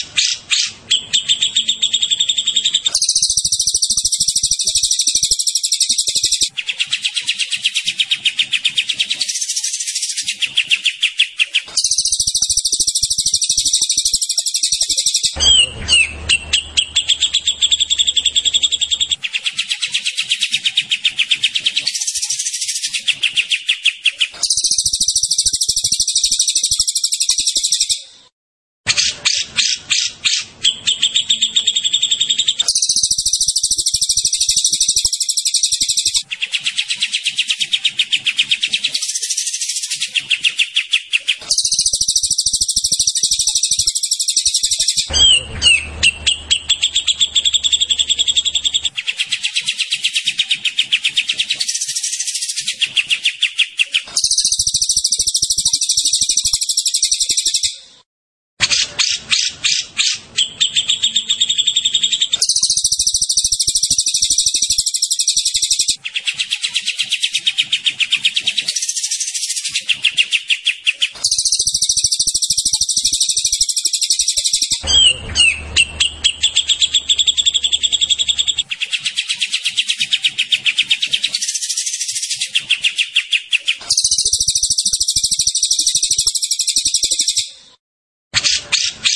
フフフ。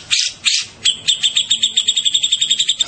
あっ!